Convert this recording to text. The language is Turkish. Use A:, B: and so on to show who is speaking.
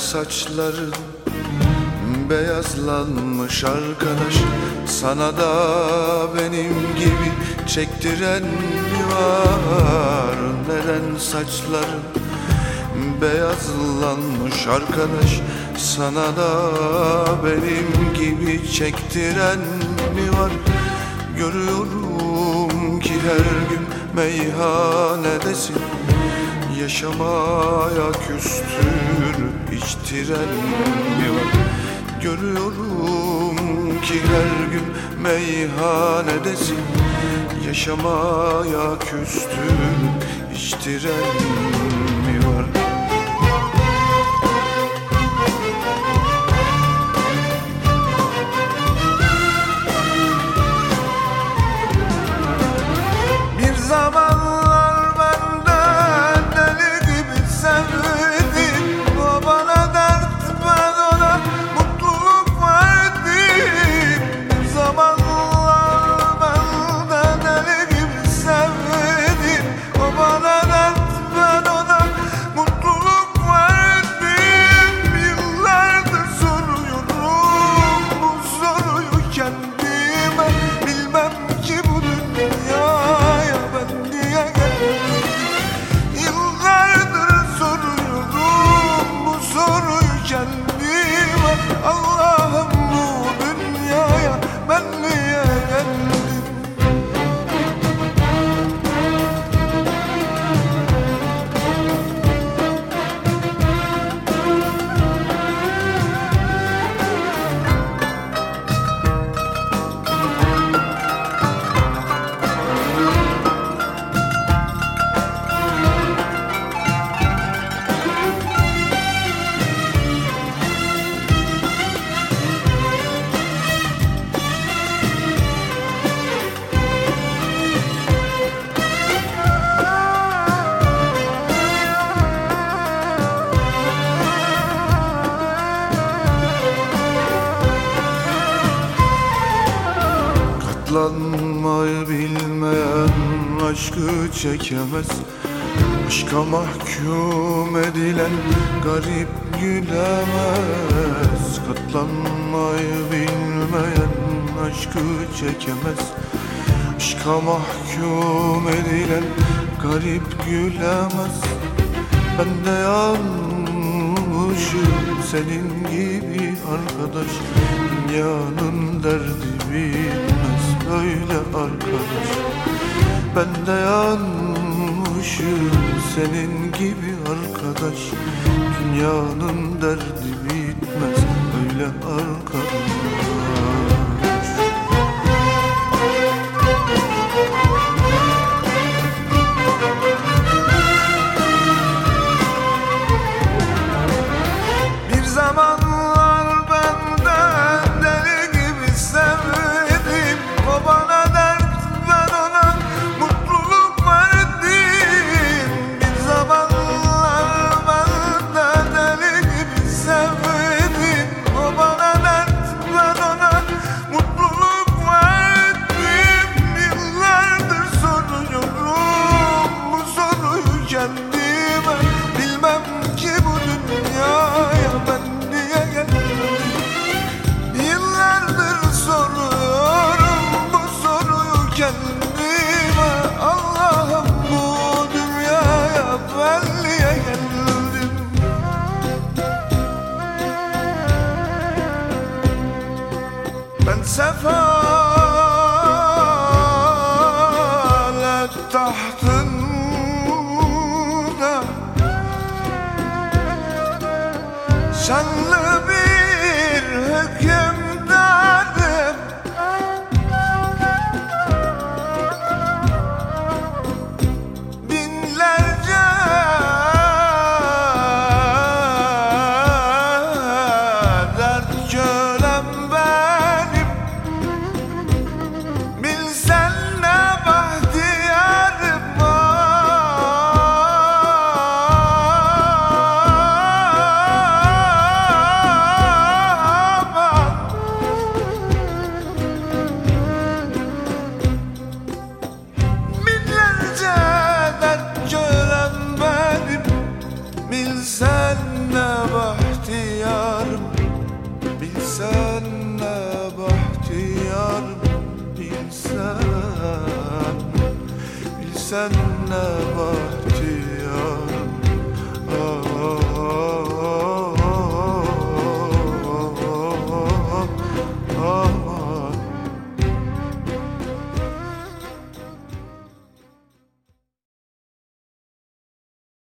A: saçların beyazlanmış arkadaş. Sana da benim gibi çektiren mi var. Neden saçların beyazlanmış arkadaş? Sana da benim gibi çektiren mi var. Görüyorum ki her gün meyhanedesin Yaşamaya küstür içtiren mi var Görüyorum ki her gün meyhanedesin. Yaşamaya küstür içtiren Katlanmayı bilmeyen aşkı çekemez. Aşka mahkum edilen garip gülemez. Katlanmayı bilmeyen aşkı çekemez. Aşka mahkum edilen garip gülemez. Ben de yanmışım senin gibi arkadaş Dünyanın derdi bitmez böyle arkadaş. Ben de yanmışım senin gibi arkadaş. Dünyanın derdi bitmez böyle arkadaş kendime Allah'ım bu dünyaya ben niye geldim. Ben sefalet tahtında Şanlı bir hükümdarım sen ne?